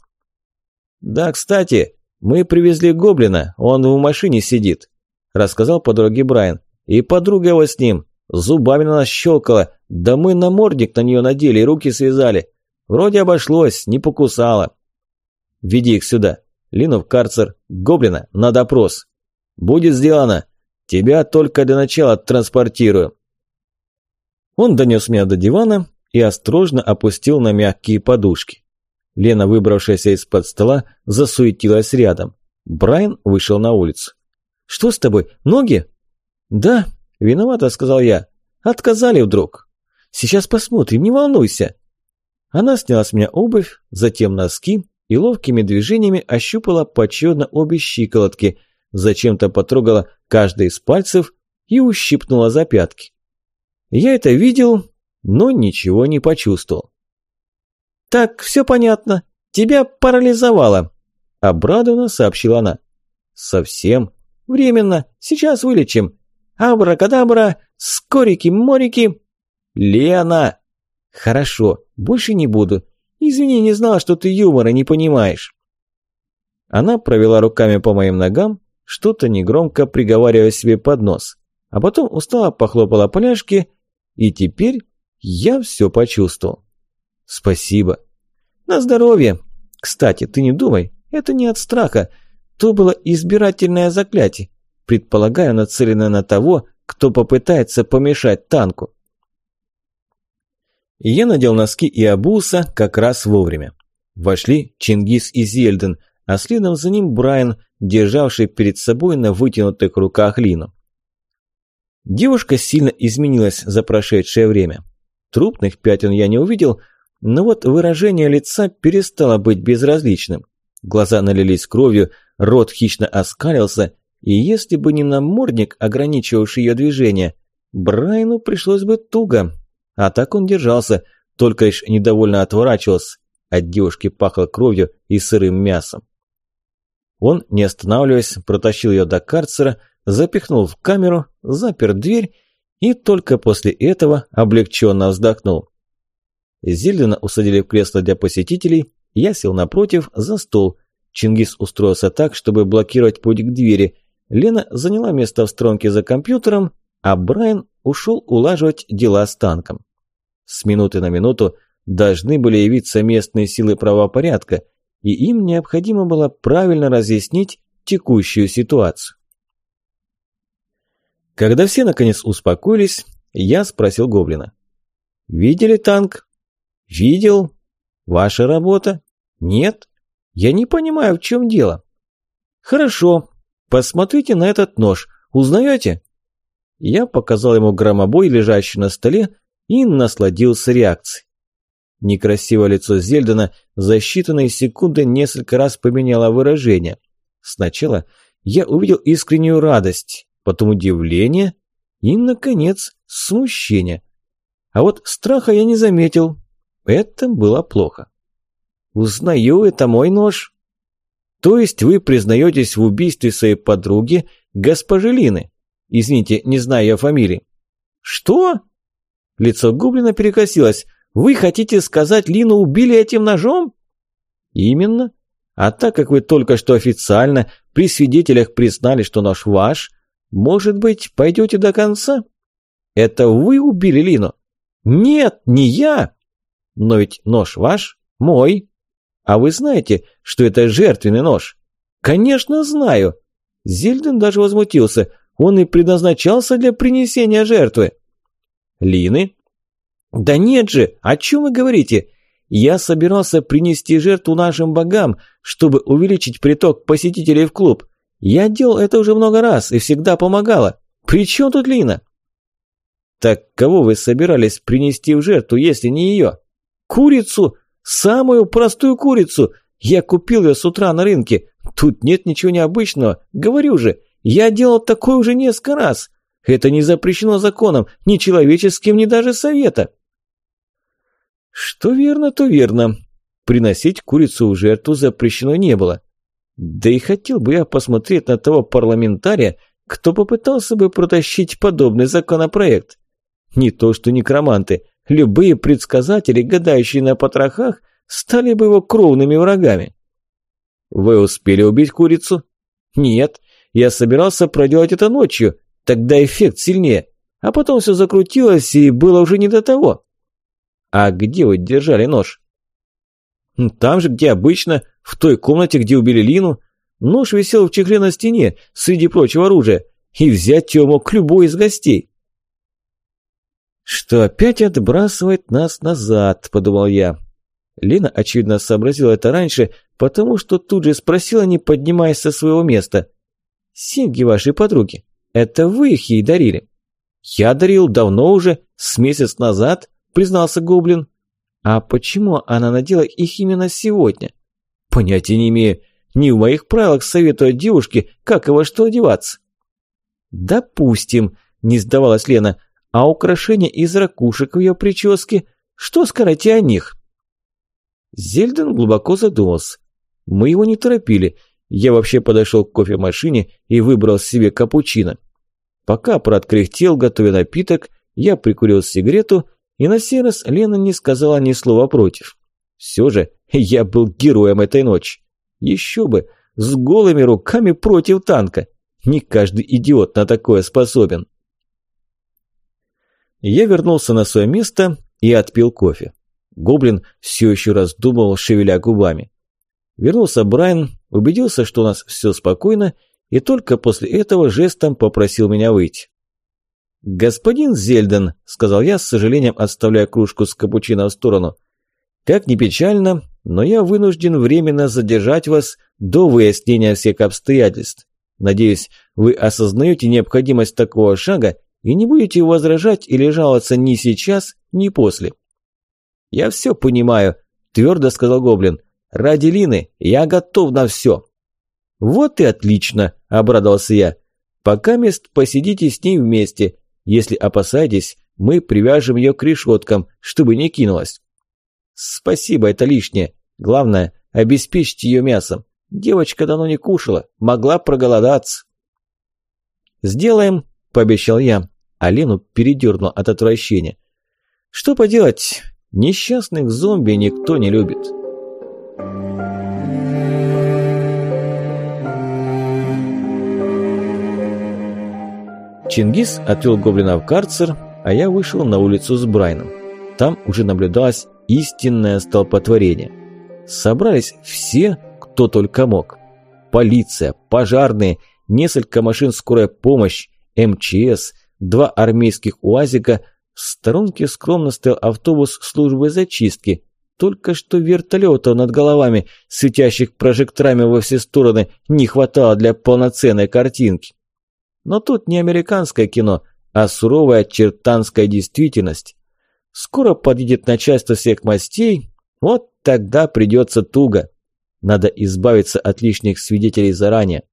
«Да, кстати, мы привезли гоблина, он в машине сидит», – рассказал по дороге Брайан. «И подруга его с ним, зубами на нас щелкала, да мы намордник на нее надели и руки связали. Вроде обошлось, не покусала». «Веди их сюда. Лину в карцер, гоблина на допрос». «Будет сделано. Тебя только для начала транспортирую». Он донес меня до дивана и осторожно опустил на мягкие подушки. Лена, выбравшаяся из-под стола, засуетилась рядом. Брайан вышел на улицу. «Что с тобой? Ноги?» «Да, виновата», — сказал я. «Отказали вдруг. Сейчас посмотрим, не волнуйся». Она сняла с меня обувь, затем носки и ловкими движениями ощупала поочередно обе щиколотки – зачем-то потрогала каждый из пальцев и ущипнула за пятки. Я это видел, но ничего не почувствовал. «Так, все понятно. Тебя парализовало», – обрадованно сообщила она. «Совсем? Временно. Сейчас вылечим. Абракадабра, скорики-морики». «Лена!» «Хорошо, больше не буду. Извини, не знала, что ты юмора не понимаешь». Она провела руками по моим ногам, что-то негромко приговаривая себе под нос, а потом устало похлопала поляшки, и теперь я все почувствовал. Спасибо. На здоровье. Кстати, ты не думай, это не от страха. То было избирательное заклятие, предполагаю, нацеленное на того, кто попытается помешать танку. Я надел носки и обулся как раз вовремя. Вошли Чингис и Зельден, а следом за ним Брайан, державший перед собой на вытянутых руках Лину. Девушка сильно изменилась за прошедшее время. Трупных пятен я не увидел, но вот выражение лица перестало быть безразличным. Глаза налились кровью, рот хищно оскалился, и если бы не намордник, ограничивавший ее движение, Брайну пришлось бы туго. А так он держался, только лишь недовольно отворачивался. От девушки пахло кровью и сырым мясом. Он, не останавливаясь, протащил ее до карцера, запихнул в камеру, запер дверь и только после этого облегченно вздохнул. Зельдена усадили в кресло для посетителей, я сел напротив, за стол. Чингис устроился так, чтобы блокировать путь к двери. Лена заняла место в стронке за компьютером, а Брайан ушел улаживать дела с танком. С минуты на минуту должны были явиться местные силы правопорядка, и им необходимо было правильно разъяснить текущую ситуацию. Когда все наконец успокоились, я спросил Гоблина. «Видели танк?» «Видел. Ваша работа?» «Нет. Я не понимаю, в чем дело». «Хорошо. Посмотрите на этот нож. Узнаете?» Я показал ему громобой, лежащий на столе, и насладился реакцией. Некрасивое лицо Зельдена за считанные секунды несколько раз поменяло выражение. Сначала я увидел искреннюю радость, потом удивление и, наконец, смущение. А вот страха я не заметил. Это было плохо. «Узнаю, это мой нож». «То есть вы признаетесь в убийстве своей подруги, госпожи Лины? Извините, не знаю ее фамилии». «Что?» Лицо Гублина перекосилось. «Вы хотите сказать, Лину убили этим ножом?» «Именно. А так как вы только что официально при свидетелях признали, что нож ваш, может быть, пойдете до конца? Это вы убили Лину? Нет, не я. Но ведь нож ваш, мой. А вы знаете, что это жертвенный нож? Конечно, знаю. Зельден даже возмутился. Он и предназначался для принесения жертвы. Лины? Да нет же, о чем вы говорите? Я собирался принести жертву нашим богам, чтобы увеличить приток посетителей в клуб. Я делал это уже много раз и всегда помогала. При чем тут Лина? Так кого вы собирались принести в жертву, если не ее? Курицу! Самую простую курицу! Я купил ее с утра на рынке. Тут нет ничего необычного. Говорю же, я делал такое уже несколько раз. Это не запрещено законом, ни человеческим, ни даже совета. Что верно, то верно. Приносить курицу в жертву запрещено не было. Да и хотел бы я посмотреть на того парламентария, кто попытался бы протащить подобный законопроект. Не то что некроманты, любые предсказатели, гадающие на потрохах, стали бы его кровными врагами. Вы успели убить курицу? Нет, я собирался проделать это ночью, тогда эффект сильнее, а потом все закрутилось и было уже не до того. А где вы держали нож? Там же, где обычно, в той комнате, где убили Лину, нож висел в чехле на стене, среди прочего оружия, и взять его мог любой из гостей. «Что опять отбрасывает нас назад», – подумал я. Лина, очевидно, сообразила это раньше, потому что тут же спросила, не поднимаясь со своего места. «Серьги вашей подруги, это вы их ей дарили?» «Я дарил давно уже, с месяц назад», – признался Гоблин. «А почему она надела их именно сегодня?» Понятия не имею. Не в моих правилах советовать девушке, как и во что одеваться. Допустим, не сдавалась Лена, а украшения из ракушек в ее прическе, что скажете о них? Зельден глубоко задумался. Мы его не торопили. Я вообще подошел к кофемашине и выбрал себе капучино. Пока брат кряхтел, готовя напиток, я прикурил сигарету, и на сей раз Лена не сказала ни слова против. Все же я был героем этой ночи. Еще бы, с голыми руками против танка. Не каждый идиот на такое способен. Я вернулся на свое место и отпил кофе. Гоблин все еще раздумывал, шевеля губами. Вернулся Брайан, убедился, что у нас все спокойно, и только после этого жестом попросил меня выйти. «Господин Зельден», — сказал я, с сожалением отставляя кружку с капучино в сторону, — «как ни печально, но я вынужден временно задержать вас до выяснения всех обстоятельств. Надеюсь, вы осознаете необходимость такого шага и не будете возражать или жаловаться ни сейчас, ни после». «Я все понимаю», – твердо сказал Гоблин. «Ради Лины я готов на все». «Вот и отлично», – обрадовался я. «Пока мест посидите с ней вместе. Если опасаетесь, мы привяжем ее к решеткам, чтобы не кинулась». «Спасибо, это лишнее. Главное, обеспечьте ее мясом. Девочка давно не кушала, могла проголодаться». «Сделаем», – пообещал я, а Лену передернул от отвращения. «Что поделать, несчастных зомби никто не любит». Чингис отвел гоблина в карцер, а я вышел на улицу с Брайном. Там уже наблюдалось истинное столпотворение. Собрались все, кто только мог. Полиция, пожарные, несколько машин скорой помощи, МЧС, два армейских УАЗика, в сторонке скромно стоял автобус службы зачистки. Только что вертолетов над головами, светящих прожекторами во все стороны, не хватало для полноценной картинки. Но тут не американское кино, а суровая чертанская действительность. Скоро подъедет начальство всех мастей, вот тогда придется туго. Надо избавиться от лишних свидетелей заранее.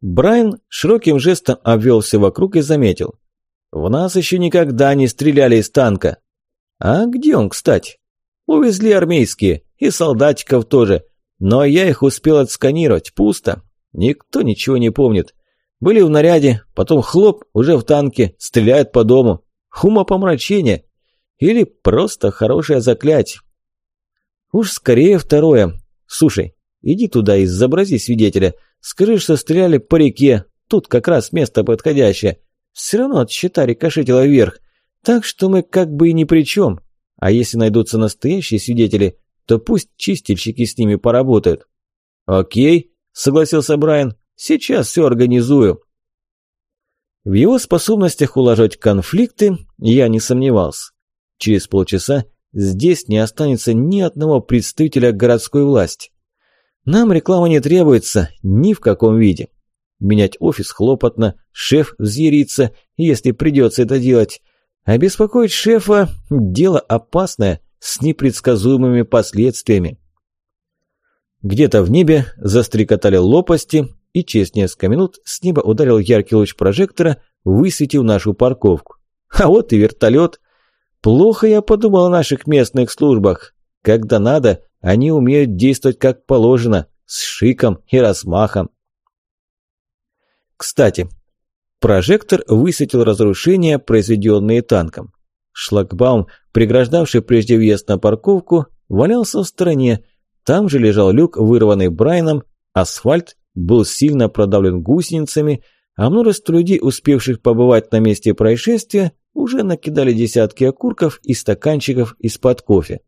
Брайан широким жестом обвел все вокруг и заметил. В нас еще никогда не стреляли из танка. А где он, кстати? Увезли армейские, и солдатиков тоже. Но я их успел отсканировать, пусто. Никто ничего не помнит. Были в наряде, потом хлоп, уже в танке, стреляют по дому. Умопомрачение. Или просто хорошее заклятие. Уж скорее второе. Слушай, иди туда, изобрази свидетеля. Скажи, что стреляли по реке. Тут как раз место подходящее. Все равно от щита рикошетило вверх. Так что мы как бы и ни при чем. А если найдутся настоящие свидетели, то пусть чистильщики с ними поработают. Окей, согласился Брайан. Сейчас все организую. В его способностях улаживать конфликты я не сомневался. Через полчаса здесь не останется ни одного представителя городской власти. Нам реклама не требуется ни в каком виде. Менять офис хлопотно, шеф взъярится, если придется это делать. А беспокоить шефа – дело опасное, с непредсказуемыми последствиями. Где-то в небе застрекотали лопасти, и через несколько минут с неба ударил яркий луч прожектора, высветив нашу парковку. А вот и вертолет. Плохо я подумал о наших местных службах. Когда надо, они умеют действовать как положено, с шиком и размахом. Кстати, прожектор высветил разрушения, произведенные танком. Шлагбаум, преграждавший прежде въезд на парковку, валялся в стороне. Там же лежал люк, вырванный Брайаном, асфальт был сильно продавлен гусеницами, а множество людей, успевших побывать на месте происшествия, уже накидали десятки окурков и стаканчиков из-под кофе.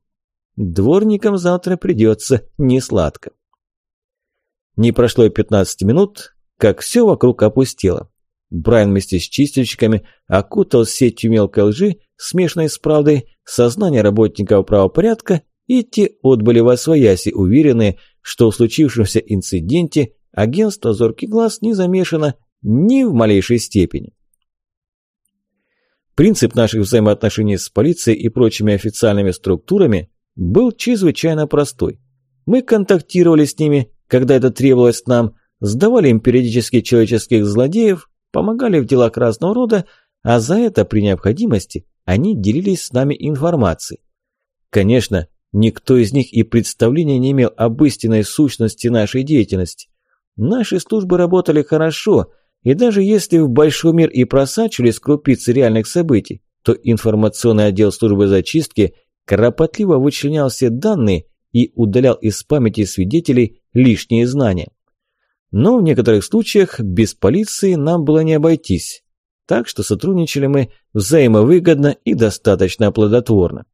Дворникам завтра придется несладко. Не прошло и 15 минут, как все вокруг опустело. Брайан вместе с чистильщиками окутал сетью мелкой лжи, смешанной с правдой, сознание работников правопорядка, и те отбыли во свояси, уверенные, что в случившемся инциденте агентство «Зоркий глаз» не замешано ни в малейшей степени. Принцип наших взаимоотношений с полицией и прочими официальными структурами был чрезвычайно простой. Мы контактировали с ними, когда это требовалось нам, сдавали им периодически человеческих злодеев, помогали в делах разного рода, а за это при необходимости они делились с нами информацией. Конечно, никто из них и представления не имел об истинной сущности нашей деятельности. Наши службы работали хорошо, и даже если в большой мир и просачивались крупицы реальных событий, то информационный отдел службы зачистки кропотливо вычленял все данные и удалял из памяти свидетелей лишние знания. Но в некоторых случаях без полиции нам было не обойтись, так что сотрудничали мы взаимовыгодно и достаточно плодотворно.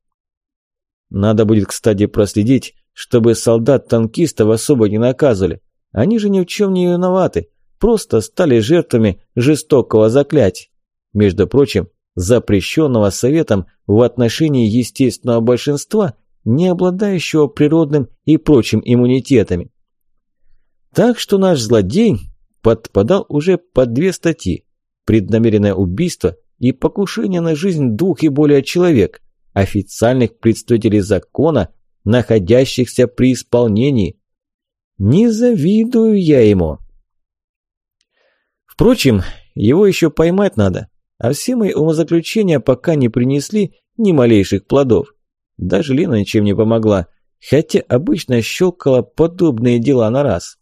Надо будет, кстати, проследить, чтобы солдат-танкистов особо не наказывали. Они же ни в чем не виноваты, просто стали жертвами жестокого заклятия. Между прочим, запрещенного советом в отношении естественного большинства, не обладающего природным и прочим иммунитетами. Так что наш злодей подпадал уже под две статьи – преднамеренное убийство и покушение на жизнь двух и более человек, официальных представителей закона, находящихся при исполнении. Не завидую я ему. Впрочем, его еще поймать надо, а все мои умозаключения пока не принесли ни малейших плодов. Даже Лена ничем не помогла, хотя обычно щелкала подобные дела на раз.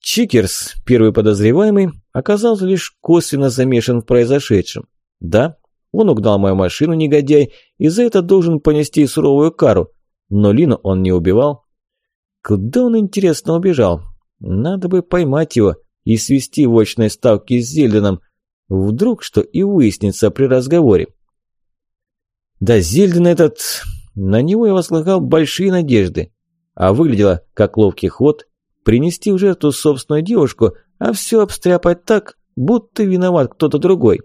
Чикерс, первый подозреваемый, оказался лишь косвенно замешан в произошедшем. Да, он угнал мою машину, негодяй, и за это должен понести суровую кару, но Лину он не убивал. Куда он, интересно, убежал? Надо бы поймать его и свести в очной ставке с Зельденом. Вдруг что и выяснится при разговоре. Да Зельден этот... На него я возлагал большие надежды. А выглядело как ловкий ход принести в жертву собственную девушку, а все обстряпать так, будто виноват кто-то другой.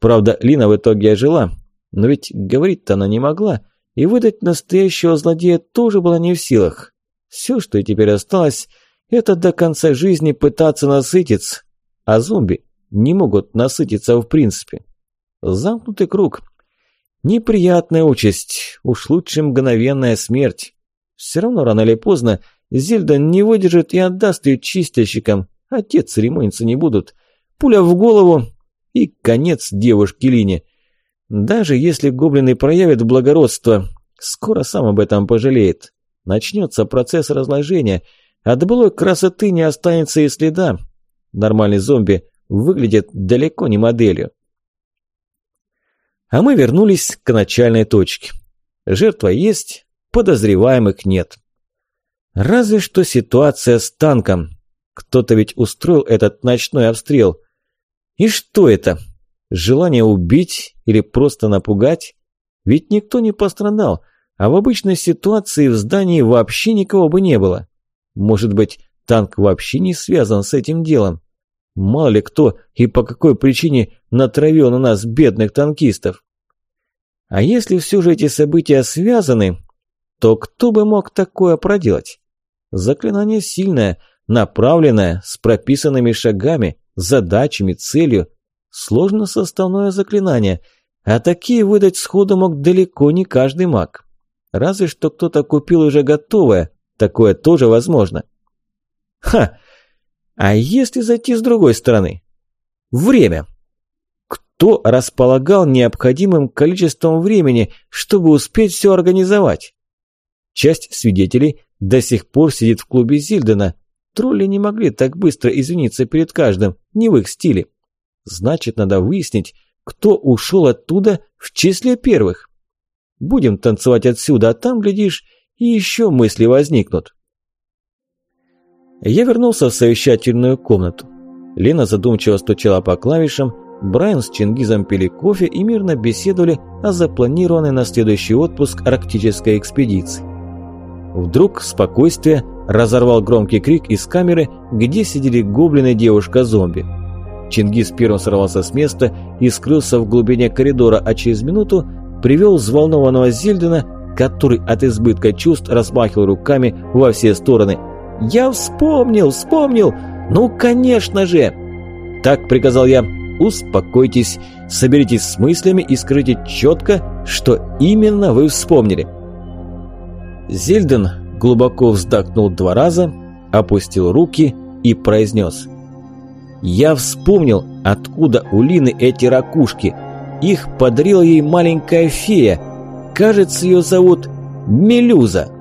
Правда, Лина в итоге ожила, но ведь говорить-то она не могла, и выдать настоящего злодея тоже была не в силах. Все, что теперь осталось, это до конца жизни пытаться насытиться, а зомби не могут насытиться в принципе. Замкнутый круг. Неприятная участь, уж лучше мгновенная смерть. Все равно рано или поздно Зельда не выдержит и отдаст ее чистильщикам, а те церемониться не будут. Пуля в голову и конец девушке Лине. Даже если гоблины проявят благородство, скоро сам об этом пожалеет. Начнется процесс разложения, от былой красоты не останется и следа. Нормальный зомби выглядит далеко не моделью. А мы вернулись к начальной точке. Жертва есть, подозреваемых нет. Разве что ситуация с танком. Кто-то ведь устроил этот ночной обстрел. И что это? Желание убить или просто напугать? Ведь никто не пострадал, а в обычной ситуации в здании вообще никого бы не было. Может быть, танк вообще не связан с этим делом? Мало ли кто и по какой причине натравил на нас бедных танкистов. А если все же эти события связаны, то кто бы мог такое проделать? Заклинание сильное, направленное, с прописанными шагами, задачами, целью. Сложно составное заклинание, а такие выдать сходу мог далеко не каждый маг. Разве что кто-то купил уже готовое, такое тоже возможно. Ха! А если зайти с другой стороны? Время. Кто располагал необходимым количеством времени, чтобы успеть все организовать? Часть свидетелей до сих пор сидит в клубе Зильдена. Тролли не могли так быстро извиниться перед каждым, не в их стиле. Значит, надо выяснить, кто ушел оттуда в числе первых. Будем танцевать отсюда, а там, глядишь, и еще мысли возникнут. Я вернулся в совещательную комнату. Лена задумчиво стучала по клавишам, Брайан с Чингизом пили кофе и мирно беседовали о запланированной на следующий отпуск арктической экспедиции. Вдруг спокойствие разорвал громкий крик из камеры, где сидели гоблины девушка-зомби. Чингис первым сорвался с места и скрылся в глубине коридора, а через минуту привел взволнованного Зельдена, который от избытка чувств размахивал руками во все стороны. «Я вспомнил, вспомнил! Ну, конечно же!» «Так», — приказал я, — «успокойтесь, соберитесь с мыслями и скажите четко, что именно вы вспомнили». Зельден глубоко вздохнул два раза, опустил руки и произнес. «Я вспомнил, откуда у Лины эти ракушки. Их подарила ей маленькая фея. Кажется, ее зовут Мелюза».